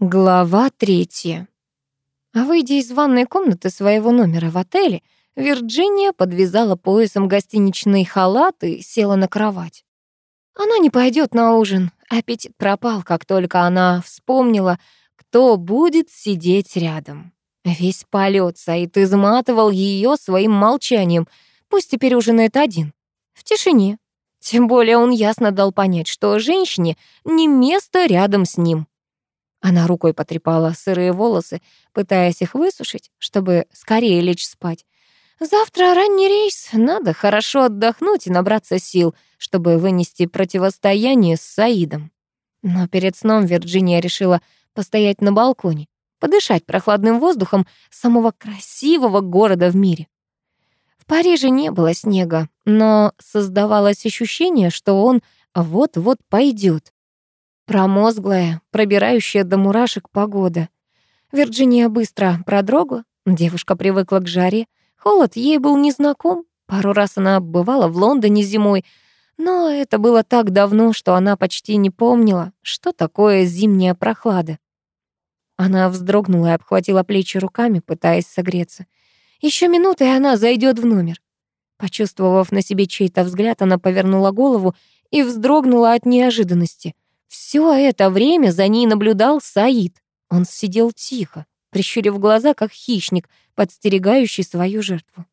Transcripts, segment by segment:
Глава третья. Выйдя из ванной комнаты своего номера в отеле, Вирджиния подвязала поясом гостиничный халат и села на кровать. Она не пойдет на ужин. Аппетит пропал, как только она вспомнила, кто будет сидеть рядом. Весь полет Саид изматывал ее своим молчанием. Пусть теперь ужинает один. В тишине. Тем более он ясно дал понять, что женщине не место рядом с ним. Она рукой потрепала сырые волосы, пытаясь их высушить, чтобы скорее лечь спать. Завтра ранний рейс, надо хорошо отдохнуть и набраться сил, чтобы вынести противостояние с Саидом. Но перед сном Вирджиния решила постоять на балконе, подышать прохладным воздухом самого красивого города в мире. В Париже не было снега, но создавалось ощущение, что он вот-вот пойдет. Промозглая, пробирающая до мурашек погода. Вирджиния быстро продрогла, девушка привыкла к жаре, холод ей был незнаком. Пару раз она бывала в Лондоне зимой, но это было так давно, что она почти не помнила, что такое зимняя прохлада. Она вздрогнула и обхватила плечи руками, пытаясь согреться. Еще минута, и она зайдет в номер. Почувствовав на себе чей-то взгляд, она повернула голову и вздрогнула от неожиданности. Все это время за ней наблюдал Саид. Он сидел тихо, прищурив глаза, как хищник, подстерегающий свою жертву.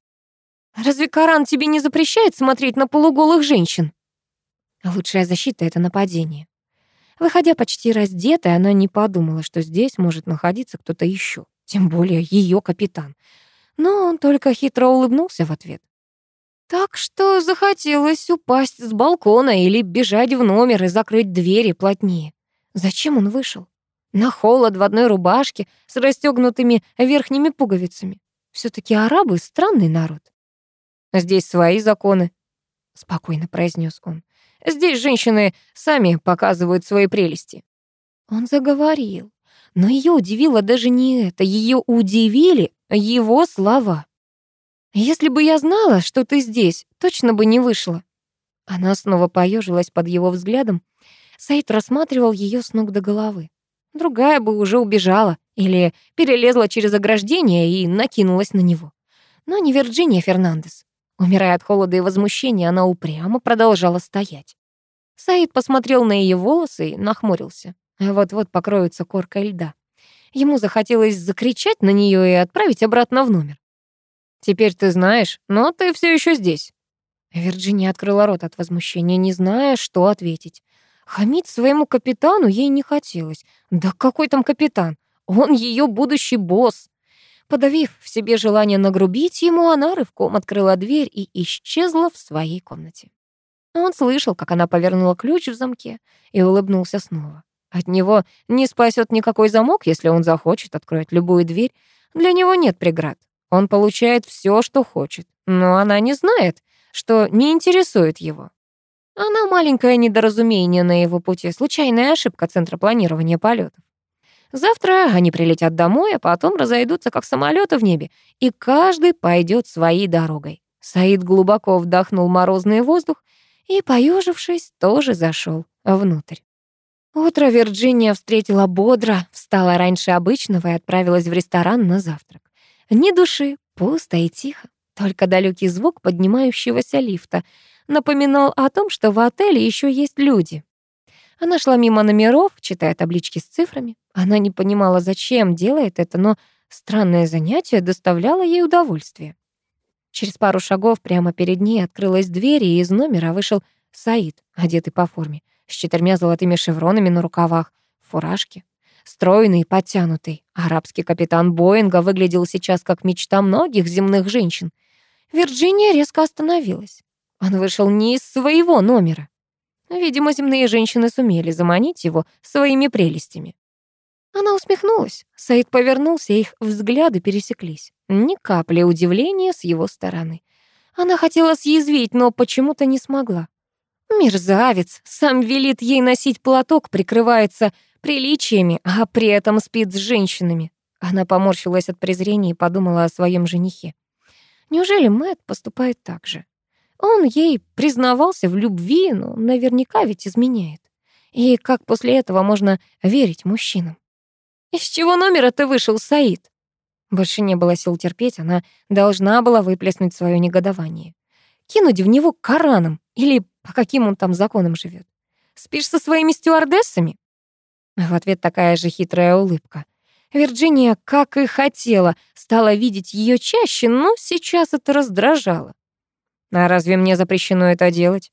«Разве Коран тебе не запрещает смотреть на полуголых женщин?» Лучшая защита — это нападение. Выходя почти раздетой, она не подумала, что здесь может находиться кто-то еще, тем более ее капитан. Но он только хитро улыбнулся в ответ. Так что захотелось упасть с балкона или бежать в номер и закрыть двери плотнее. Зачем он вышел? На холод в одной рубашке с расстегнутыми верхними пуговицами. все таки арабы — странный народ. «Здесь свои законы», — спокойно произнес он. «Здесь женщины сами показывают свои прелести». Он заговорил, но ее удивило даже не это. Ее удивили его слова. «Если бы я знала, что ты здесь, точно бы не вышла». Она снова поежилась под его взглядом. Саид рассматривал ее с ног до головы. Другая бы уже убежала или перелезла через ограждение и накинулась на него. Но не Вирджиния Фернандес. Умирая от холода и возмущения, она упрямо продолжала стоять. Саид посмотрел на ее волосы и нахмурился. Вот-вот покроется коркой льда. Ему захотелось закричать на нее и отправить обратно в номер. Теперь ты знаешь, но ты все еще здесь». Вирджиния открыла рот от возмущения, не зная, что ответить. Хамить своему капитану ей не хотелось. Да какой там капитан? Он ее будущий босс. Подавив в себе желание нагрубить ему, она рывком открыла дверь и исчезла в своей комнате. Он слышал, как она повернула ключ в замке и улыбнулся снова. От него не спасет никакой замок, если он захочет откроет любую дверь. Для него нет преград. Он получает все, что хочет, но она не знает, что не интересует его. Она маленькое недоразумение на его пути, случайная ошибка Центра планирования полетов. Завтра они прилетят домой, а потом разойдутся, как самолеты в небе, и каждый пойдет своей дорогой. Саид глубоко вдохнул морозный воздух и, поежившись, тоже зашел внутрь. Утро Вирджиния встретила бодро, встала раньше обычного и отправилась в ресторан на завтрак. Ни души, пусто и тихо. Только далекий звук поднимающегося лифта напоминал о том, что в отеле еще есть люди. Она шла мимо номеров, читая таблички с цифрами. Она не понимала, зачем делает это, но странное занятие доставляло ей удовольствие. Через пару шагов прямо перед ней открылась дверь, и из номера вышел Саид, одетый по форме, с четырьмя золотыми шевронами на рукавах, в фуражке. Стройный, подтянутый. Арабский капитан Боинга выглядел сейчас как мечта многих земных женщин. Вирджиния резко остановилась. Он вышел не из своего номера. Видимо, земные женщины сумели заманить его своими прелестями. Она усмехнулась. Саид повернулся, их взгляды пересеклись. Ни капли удивления с его стороны. Она хотела съязвить, но почему-то не смогла. Мерзавец, сам велит ей носить платок, прикрывается приличиями, а при этом спит с женщинами. Она поморщилась от презрения и подумала о своем женихе. Неужели Мэт поступает так же? Он ей признавался в любви, но наверняка ведь изменяет. И как после этого можно верить мужчинам? «Из чего номера ты вышел, Саид?» Больше не было сил терпеть, она должна была выплеснуть свое негодование. Кинуть в него Кораном или по каким он там законам живет. Спишь со своими стюардессами? В ответ такая же хитрая улыбка. Вирджиния, как и хотела, стала видеть ее чаще, но сейчас это раздражало. «А разве мне запрещено это делать?»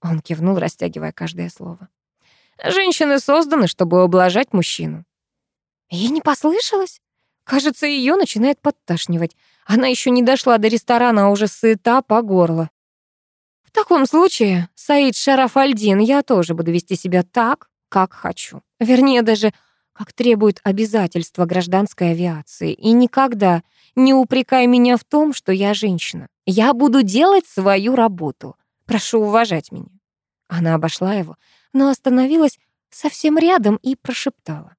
Он кивнул, растягивая каждое слово. «Женщины созданы, чтобы ублажать мужчину». Ей не послышалось? Кажется, ее начинает подташнивать. Она еще не дошла до ресторана, а уже сыта по горло. В таком случае, Саид Шарафальдин, я тоже буду вести себя так, как хочу. Вернее, даже как требует обязательства гражданской авиации. И никогда не упрекай меня в том, что я женщина. Я буду делать свою работу. Прошу уважать меня. Она обошла его, но остановилась совсем рядом и прошептала.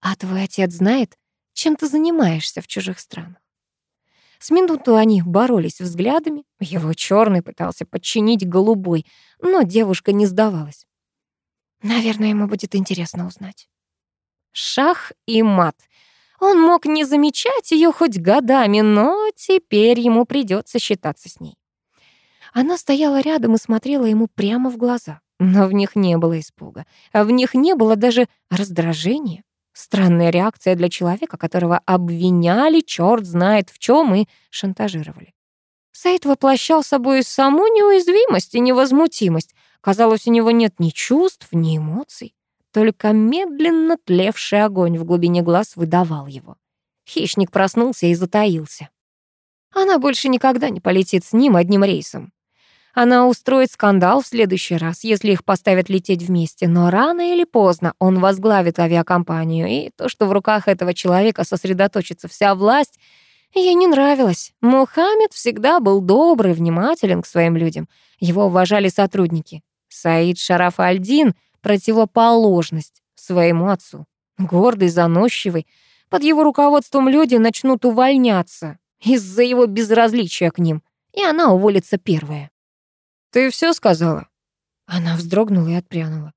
«А твой отец знает, чем ты занимаешься в чужих странах. С минуту они боролись взглядами. Его черный пытался подчинить голубой, но девушка не сдавалась. Наверное, ему будет интересно узнать. Шах и мат. Он мог не замечать ее хоть годами, но теперь ему придется считаться с ней. Она стояла рядом и смотрела ему прямо в глаза, но в них не было испуга, а в них не было даже раздражения. Странная реакция для человека, которого обвиняли, черт знает в чем и шантажировали. Сейд воплощал собой саму неуязвимость и невозмутимость. Казалось, у него нет ни чувств, ни эмоций. Только медленно тлевший огонь в глубине глаз выдавал его. Хищник проснулся и затаился. Она больше никогда не полетит с ним одним рейсом. Она устроит скандал в следующий раз, если их поставят лететь вместе, но рано или поздно он возглавит авиакомпанию, и то, что в руках этого человека сосредоточится вся власть, ей не нравилось. Мухаммед всегда был добрый, внимателен к своим людям. Его уважали сотрудники. Саид Шараф Альдин — противоположность своему отцу. Гордый, заносчивый. Под его руководством люди начнут увольняться из-за его безразличия к ним, и она уволится первая. «Ты все сказала?» Она вздрогнула и отпрянула.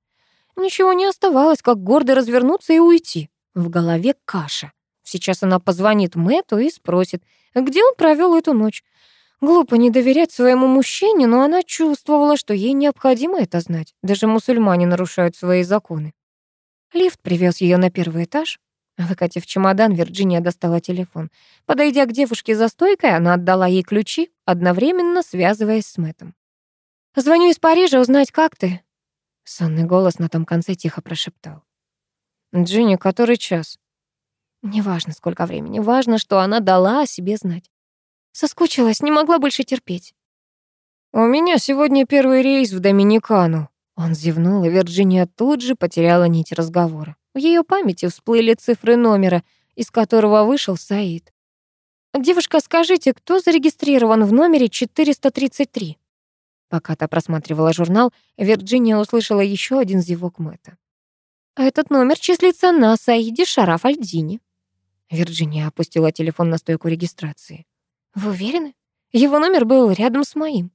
Ничего не оставалось, как гордо развернуться и уйти. В голове каша. Сейчас она позвонит Мэту и спросит, где он провел эту ночь. Глупо не доверять своему мужчине, но она чувствовала, что ей необходимо это знать. Даже мусульмане нарушают свои законы. Лифт привез ее на первый этаж. Выкатив чемодан, Вирджиния достала телефон. Подойдя к девушке за стойкой, она отдала ей ключи, одновременно связываясь с Мэтом. Звоню из Парижа узнать, как ты». Сонный голос на том конце тихо прошептал. «Джинни, который час?» Неважно, сколько времени. Важно, что она дала о себе знать. Соскучилась, не могла больше терпеть. «У меня сегодня первый рейс в Доминикану». Он зевнул, и Вирджиния тут же потеряла нить разговора. В ее памяти всплыли цифры номера, из которого вышел Саид. «Девушка, скажите, кто зарегистрирован в номере 433?» Пока та просматривала журнал, Вирджиния услышала еще один зевок Мэтта. «Этот номер числится на Саиде Шараф Альдини». Вирджиния опустила телефон на стойку регистрации. «Вы уверены? Его номер был рядом с моим».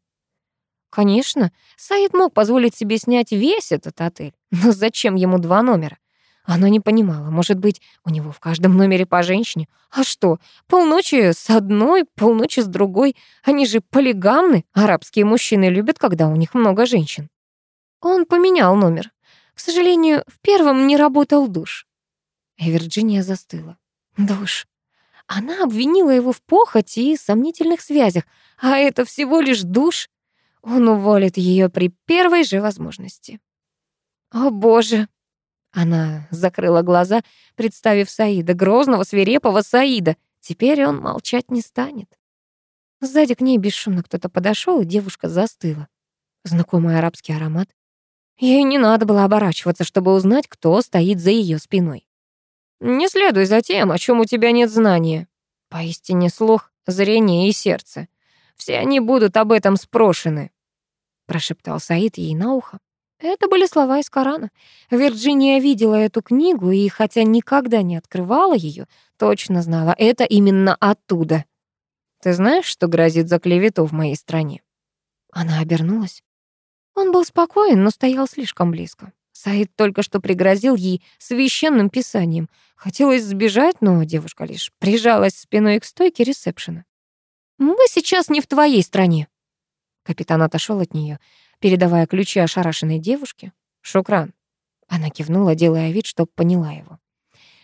Конечно, Саид мог позволить себе снять весь этот отель, но зачем ему два номера? Она не понимала, может быть, у него в каждом номере по женщине? А что, полночи с одной, полночи с другой? Они же полигамны. Арабские мужчины любят, когда у них много женщин. Он поменял номер. К сожалению, в первом не работал душ. И Вирджиния застыла. Душ. Она обвинила его в похоти и сомнительных связях, а это всего лишь душ. Он уволит ее при первой же возможности. О, боже, она закрыла глаза, представив Саида, грозного, свирепого Саида. Теперь он молчать не станет. Сзади к ней бесшумно кто-то подошел, и девушка застыла. Знакомый арабский аромат. Ей не надо было оборачиваться, чтобы узнать, кто стоит за ее спиной. «Не следуй за тем, о чем у тебя нет знания. Поистине слух, зрение и сердце. Все они будут об этом спрошены», — прошептал Саид ей на ухо. Это были слова из Корана. Вирджиния видела эту книгу и, хотя никогда не открывала ее, точно знала, это именно оттуда. «Ты знаешь, что грозит за клевету в моей стране?» Она обернулась. Он был спокоен, но стоял слишком близко. Саид только что пригрозил ей священным писанием. Хотелось сбежать, но девушка лишь прижалась спиной к стойке ресепшена. «Мы сейчас не в твоей стране». Капитан отошел от нее, передавая ключи ошарашенной девушке. «Шукран». Она кивнула, делая вид, что поняла его.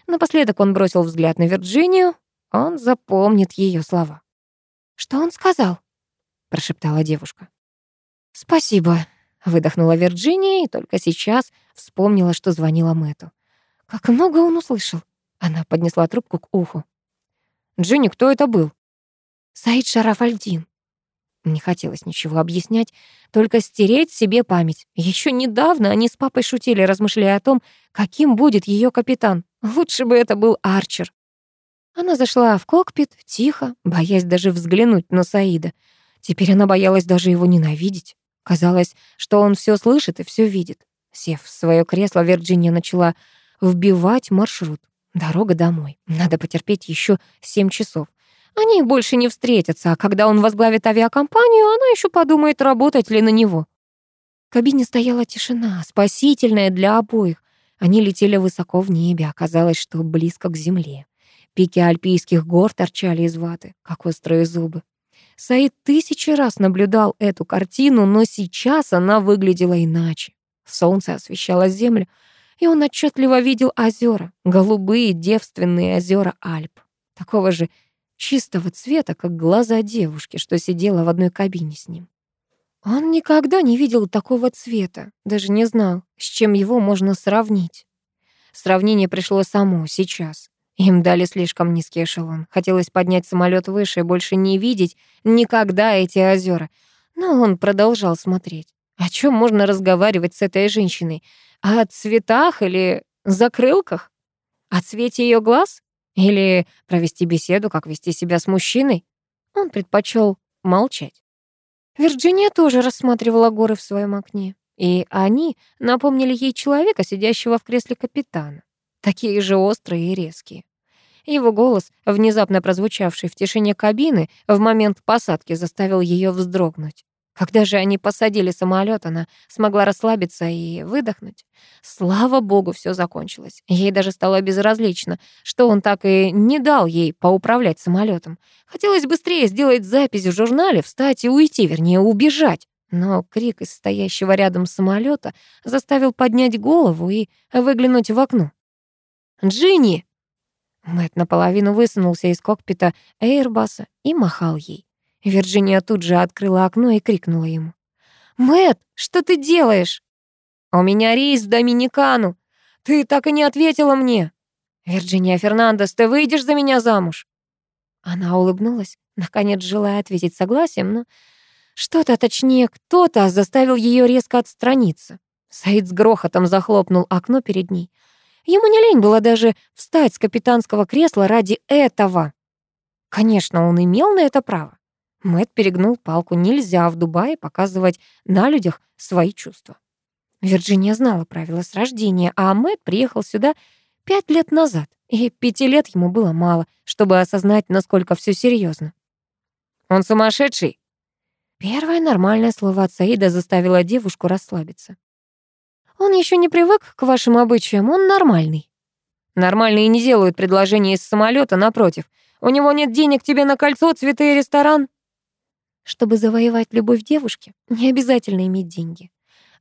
Напоследок он бросил взгляд на Вирджинию. Он запомнит ее слова. «Что он сказал?» — прошептала девушка. «Спасибо», — выдохнула Вирджиния и только сейчас вспомнила, что звонила Мэту. Как много он услышал. Она поднесла трубку к уху. «Джинни, кто это был?» «Саид Шарафальдин». Не хотелось ничего объяснять, только стереть себе память. Еще недавно они с папой шутили, размышляя о том, каким будет ее капитан. Лучше бы это был Арчер. Она зашла в кокпит, тихо, боясь даже взглянуть на Саида. Теперь она боялась даже его ненавидеть. Казалось, что он все слышит и все видит. Сев в свое кресло, Вирджиния начала вбивать маршрут. Дорога домой. Надо потерпеть еще семь часов. Они больше не встретятся, а когда он возглавит авиакомпанию, она еще подумает, работать ли на него. В кабине стояла тишина, спасительная для обоих. Они летели высоко в небе, оказалось, что близко к земле. Пики альпийских гор торчали из ваты, как острые зубы. Саид тысячи раз наблюдал эту картину, но сейчас она выглядела иначе. Солнце освещало землю, и он отчетливо видел озера, голубые девственные озера Альп, такого же чистого цвета, как глаза девушки, что сидела в одной кабине с ним. Он никогда не видел такого цвета, даже не знал, с чем его можно сравнить. Сравнение пришло само, сейчас. Им дали слишком низкий эшелон. Хотелось поднять самолет выше и больше не видеть никогда эти озера. Но он продолжал смотреть. О чем можно разговаривать с этой женщиной? О цветах или закрылках? О цвете ее глаз? Или провести беседу, как вести себя с мужчиной? Он предпочел молчать. Вирджиния тоже рассматривала горы в своем окне, и они напомнили ей человека, сидящего в кресле капитана такие же острые и резкие. Его голос, внезапно прозвучавший в тишине кабины, в момент посадки заставил ее вздрогнуть. Когда же они посадили самолет, она смогла расслабиться и выдохнуть. Слава богу, все закончилось. Ей даже стало безразлично, что он так и не дал ей поуправлять самолетом. Хотелось быстрее сделать запись в журнале, встать и уйти, вернее, убежать. Но крик из стоящего рядом самолета заставил поднять голову и выглянуть в окно. Джинни!» Мэтт наполовину высунулся из кокпита Эйрбаса и махал ей. Вирджиния тут же открыла окно и крикнула ему. Мэтт, что ты делаешь?» «У меня рейс в Доминикану. Ты так и не ответила мне». «Вирджиния Фернандес, ты выйдешь за меня замуж?» Она улыбнулась, наконец желая ответить согласием, но что-то, точнее, кто-то заставил ее резко отстраниться. Саид с грохотом захлопнул окно перед ней. Ему не лень было даже встать с капитанского кресла ради этого. Конечно, он имел на это право. Мэт перегнул палку. Нельзя в Дубае показывать на людях свои чувства. Вирджиния знала правила с рождения, а Мэт приехал сюда пять лет назад, и пяти лет ему было мало, чтобы осознать, насколько все серьезно. «Он сумасшедший?» Первое нормальное слово от Саида заставило девушку расслабиться. Он еще не привык к вашим обычаям, он нормальный. Нормальные не делают предложения из самолета, напротив. У него нет денег тебе на кольцо, цветы и ресторан. Чтобы завоевать любовь девушки, не обязательно иметь деньги.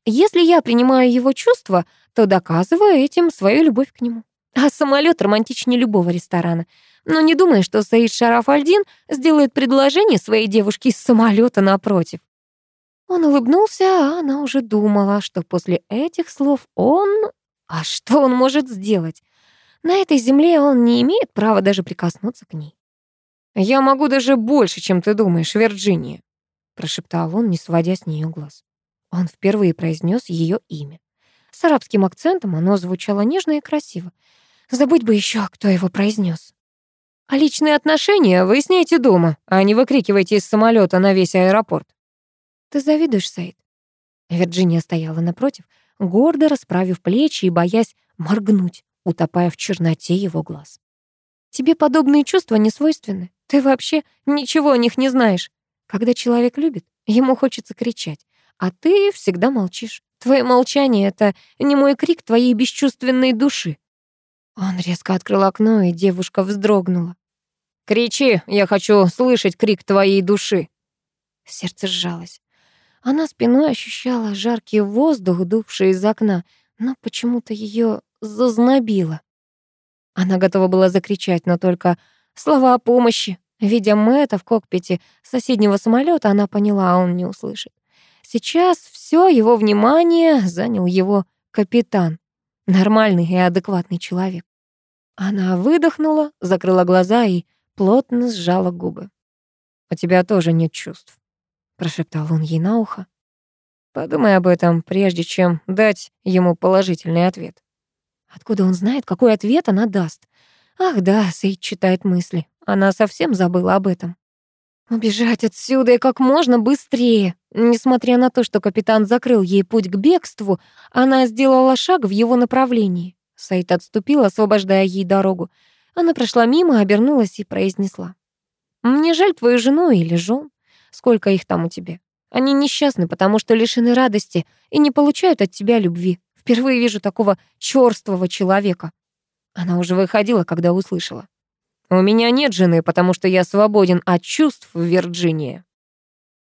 Если я принимаю его чувства, то доказываю этим свою любовь к нему. А самолет романтичнее любого ресторана. Но не думай, что Саид Шараф Альдин сделает предложение своей девушке из самолета напротив. Он улыбнулся, а она уже думала, что после этих слов он... А что он может сделать? На этой земле он не имеет права даже прикоснуться к ней. «Я могу даже больше, чем ты думаешь, Вирджиния», прошептал он, не сводя с нее глаз. Он впервые произнес ее имя. С арабским акцентом оно звучало нежно и красиво. Забыть бы еще, кто его произнес. А личные отношения выясняйте дома, а не выкрикивайте из самолета на весь аэропорт. Ты завидуешь, Сейд?» Вирджиния стояла напротив, гордо расправив плечи и боясь моргнуть, утопая в черноте его глаз. «Тебе подобные чувства не свойственны. Ты вообще ничего о них не знаешь. Когда человек любит, ему хочется кричать, а ты всегда молчишь. Твое молчание — это не мой крик твоей бесчувственной души. Он резко открыл окно, и девушка вздрогнула. «Кричи, я хочу слышать крик твоей души!» Сердце сжалось. Она спиной ощущала жаркий воздух, дувший из окна, но почему-то ее зазнобило. Она готова была закричать, но только слова о помощи. Видя Мэтта в кокпите соседнего самолета, она поняла, а он не услышит. Сейчас все его внимание занял его капитан, нормальный и адекватный человек. Она выдохнула, закрыла глаза и плотно сжала губы. «У тебя тоже нет чувств», — прошептал он ей на ухо. «Подумай об этом, прежде чем дать ему положительный ответ». Откуда он знает, какой ответ она даст? Ах да, Сейд читает мысли. Она совсем забыла об этом. Убежать отсюда и как можно быстрее. Несмотря на то, что капитан закрыл ей путь к бегству, она сделала шаг в его направлении. Саид отступил, освобождая ей дорогу. Она прошла мимо, обернулась и произнесла. «Мне жаль твою жену или жен. Сколько их там у тебя? Они несчастны, потому что лишены радости и не получают от тебя любви. Впервые вижу такого чёрствого человека». Она уже выходила, когда услышала. У меня нет жены, потому что я свободен от чувств в Вирджинии.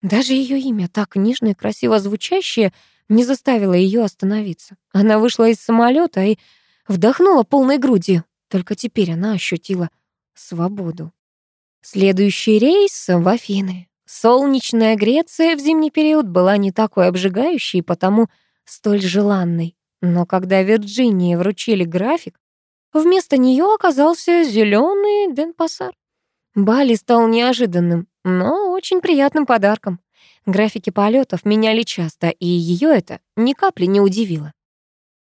Даже ее имя, так нежно и красиво звучащее, не заставило ее остановиться. Она вышла из самолета и вдохнула полной грудью. Только теперь она ощутила свободу. Следующий рейс в Афины. Солнечная Греция в зимний период была не такой обжигающей, потому столь желанной. Но когда Вирджинии вручили график, Вместо нее оказался зеленый Денпасар. Бали стал неожиданным, но очень приятным подарком. Графики полетов меняли часто, и ее это ни капли не удивило.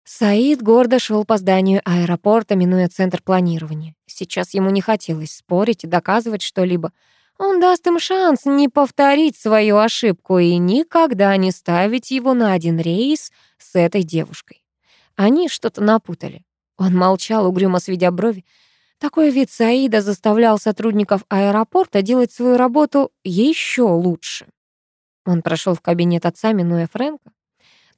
Саид гордо шел по зданию аэропорта, минуя центр планирования. Сейчас ему не хотелось спорить и доказывать что-либо. Он даст им шанс не повторить свою ошибку и никогда не ставить его на один рейс с этой девушкой. Они что-то напутали. Он молчал, угрюмо сведя брови. Такой вид Саида заставлял сотрудников аэропорта делать свою работу еще лучше. Он прошел в кабинет отца, минуя Фрэнка.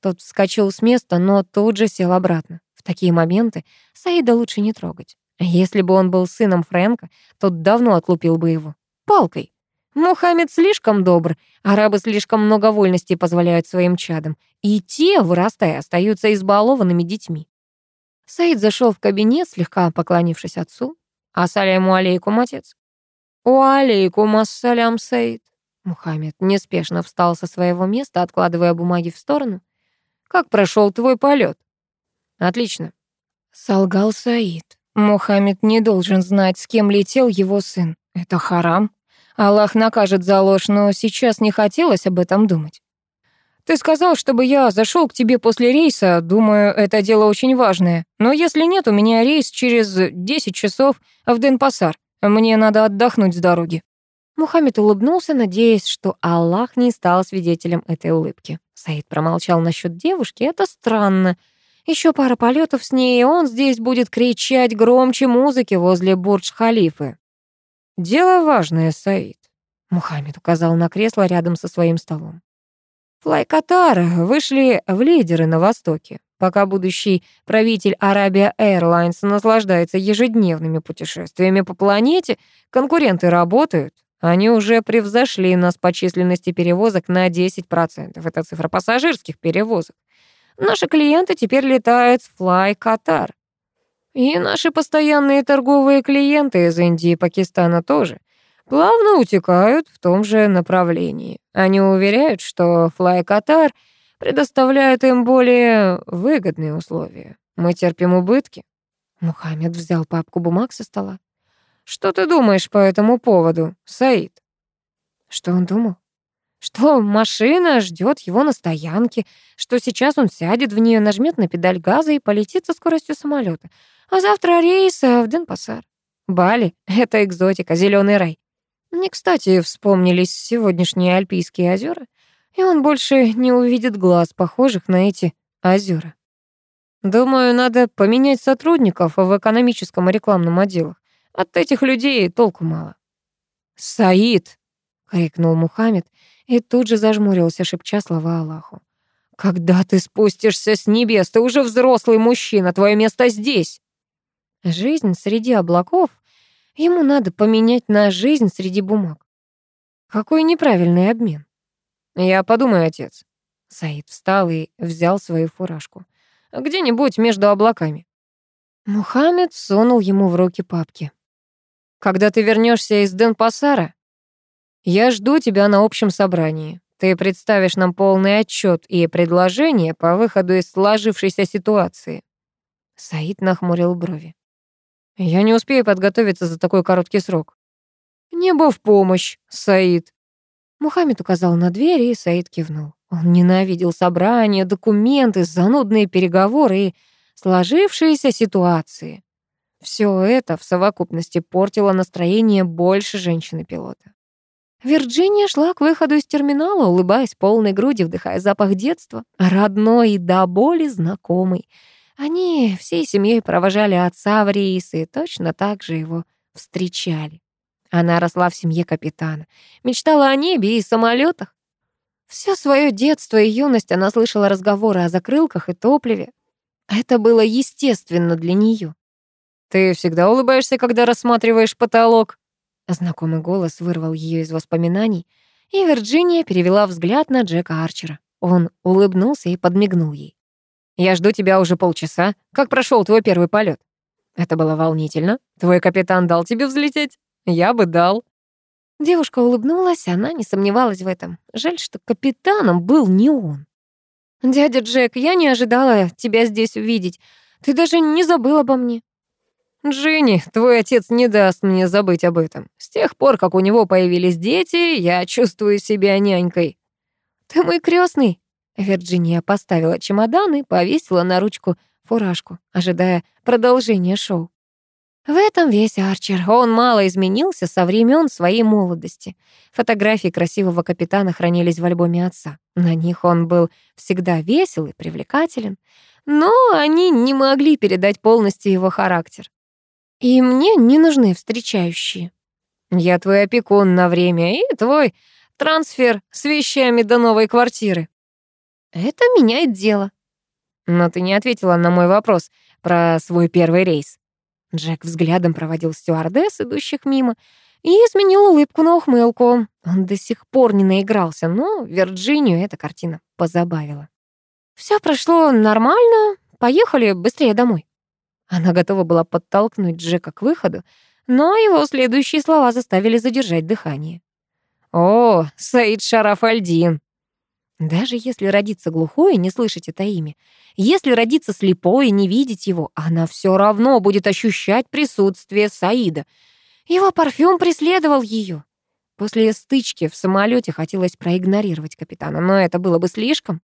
Тот вскочил с места, но тут же сел обратно. В такие моменты Саида лучше не трогать. Если бы он был сыном Фрэнка, тот давно отлупил бы его. Палкой. Мухаммед слишком добр, арабы слишком много вольностей позволяют своим чадам, и те, вырастая, остаются избалованными детьми. Саид зашел в кабинет, слегка поклонившись отцу. «Ассаляму алейкум, отец». «Уалейкум ассалям, Саид». Мухаммед неспешно встал со своего места, откладывая бумаги в сторону. «Как прошел твой полет?» «Отлично», — солгал Саид. Мухаммед не должен знать, с кем летел его сын. Это харам. Аллах накажет за ложь, но сейчас не хотелось об этом думать. Ты сказал, чтобы я зашел к тебе после рейса. Думаю, это дело очень важное. Но если нет, у меня рейс через 10 часов в Денпасар. Мне надо отдохнуть с дороги». Мухаммед улыбнулся, надеясь, что Аллах не стал свидетелем этой улыбки. Саид промолчал насчет девушки. Это странно. Еще пара полетов с ней, и он здесь будет кричать громче музыки возле Бурдж-Халифы. «Дело важное, Саид», — Мухаммед указал на кресло рядом со своим столом. Флай Катар вышли в лидеры на Востоке. Пока будущий правитель Arabia Airlines наслаждается ежедневными путешествиями по планете, конкуренты работают. Они уже превзошли нас по численности перевозок на 10%. Это цифра пассажирских перевозок. Наши клиенты теперь летают с Fly Qatar. И наши постоянные торговые клиенты из Индии и Пакистана тоже плавно утекают в том же направлении. Они уверяют, что Fly Qatar предоставляет им более выгодные условия. Мы терпим убытки. Мухаммед взял папку бумаг со стола. Что ты думаешь по этому поводу, Саид? Что он думал? Что машина ждет его на стоянке, что сейчас он сядет в нее, нажмет на педаль газа и полетит со скоростью самолета, а завтра рейс в Денпасар. Бали — это экзотика, зеленый рай. Мне, кстати, вспомнились сегодняшние Альпийские озера, и он больше не увидит глаз, похожих на эти озера. Думаю, надо поменять сотрудников в экономическом и рекламном отделах. От этих людей толку мало. «Саид!» — крикнул Мухаммед и тут же зажмурился, шепча слова Аллаху. Когда ты спустишься с небес, ты уже взрослый мужчина, твое место здесь. Жизнь среди облаков ему надо поменять на жизнь среди бумаг. Какой неправильный обмен. Я подумаю, отец. Саид встал и взял свою фуражку. Где-нибудь между облаками. Мухаммед сунул ему в руки папки. Когда ты вернешься из Денпасара, я жду тебя на общем собрании. Ты представишь нам полный отчет и предложение по выходу из сложившейся ситуации. Саид нахмурил брови. Я не успею подготовиться за такой короткий срок. Небо в помощь, Саид. Мухаммед указал на дверь, и Саид кивнул. Он ненавидел собрания, документы, занудные переговоры и сложившиеся ситуации. Все это в совокупности портило настроение больше женщины-пилота. Вирджиния шла к выходу из терминала, улыбаясь полной груди, вдыхая запах детства, родной и до боли знакомый. Они всей семьей провожали отца в рейс и точно так же его встречали. Она росла в семье капитана, мечтала о небе и самолетах. Все свое детство и юность она слышала разговоры о закрылках и топливе. Это было естественно для нее. «Ты всегда улыбаешься, когда рассматриваешь потолок?» Знакомый голос вырвал ее из воспоминаний, и Вирджиния перевела взгляд на Джека Арчера. Он улыбнулся и подмигнул ей. «Я жду тебя уже полчаса. Как прошел твой первый полет? «Это было волнительно. Твой капитан дал тебе взлететь? Я бы дал». Девушка улыбнулась, она не сомневалась в этом. Жаль, что капитаном был не он. «Дядя Джек, я не ожидала тебя здесь увидеть. Ты даже не забыл обо мне». «Джинни, твой отец не даст мне забыть об этом. С тех пор, как у него появились дети, я чувствую себя нянькой». «Ты мой крестный. Вирджиния поставила чемодан и повесила на ручку фуражку, ожидая продолжения шоу. В этом весь Арчер. Он мало изменился со времен своей молодости. Фотографии красивого капитана хранились в альбоме отца. На них он был всегда весел и привлекателен, но они не могли передать полностью его характер. И мне не нужны встречающие. Я твой опекун на время и твой трансфер с вещами до новой квартиры. Это меняет дело. Но ты не ответила на мой вопрос про свой первый рейс. Джек взглядом проводил стюардесс, идущих мимо, и изменил улыбку на ухмылку. Он до сих пор не наигрался, но Вирджинию эта картина позабавила. Все прошло нормально, поехали быстрее домой. Она готова была подтолкнуть Джека к выходу, но его следующие слова заставили задержать дыхание. «О, Саид Шарафальдин!» Даже если родиться глухой и не слышать это имя, если родиться слепой и не видеть его, она все равно будет ощущать присутствие Саида. Его парфюм преследовал ее. После стычки в самолете хотелось проигнорировать капитана, но это было бы слишком.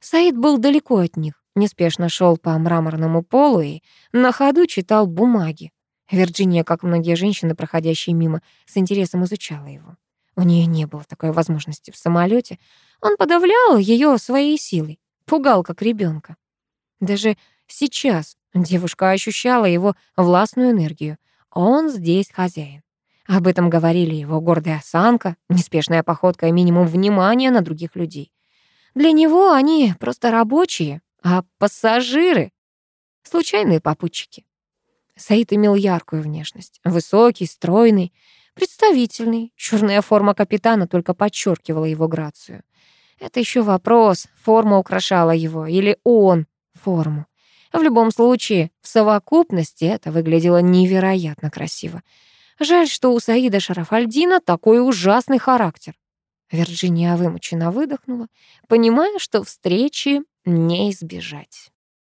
Саид был далеко от них неспешно шел по мраморному полу и на ходу читал бумаги. Вирджиния, как многие женщины, проходящие мимо, с интересом изучала его. У нее не было такой возможности в самолете. Он подавлял ее своей силой, пугал как ребенка. Даже сейчас девушка ощущала его властную энергию. Он здесь хозяин. Об этом говорили его гордая осанка, неспешная походка и минимум внимания на других людей. Для него они просто рабочие, а пассажиры — случайные попутчики. Саид имел яркую внешность. Высокий, стройный, представительный. Черная форма капитана только подчеркивала его грацию. Это еще вопрос, форма украшала его или он форму. В любом случае, в совокупности это выглядело невероятно красиво. Жаль, что у Саида Шарафальдина такой ужасный характер. Вирджиния вымученно выдохнула, понимая, что встречи не избежать.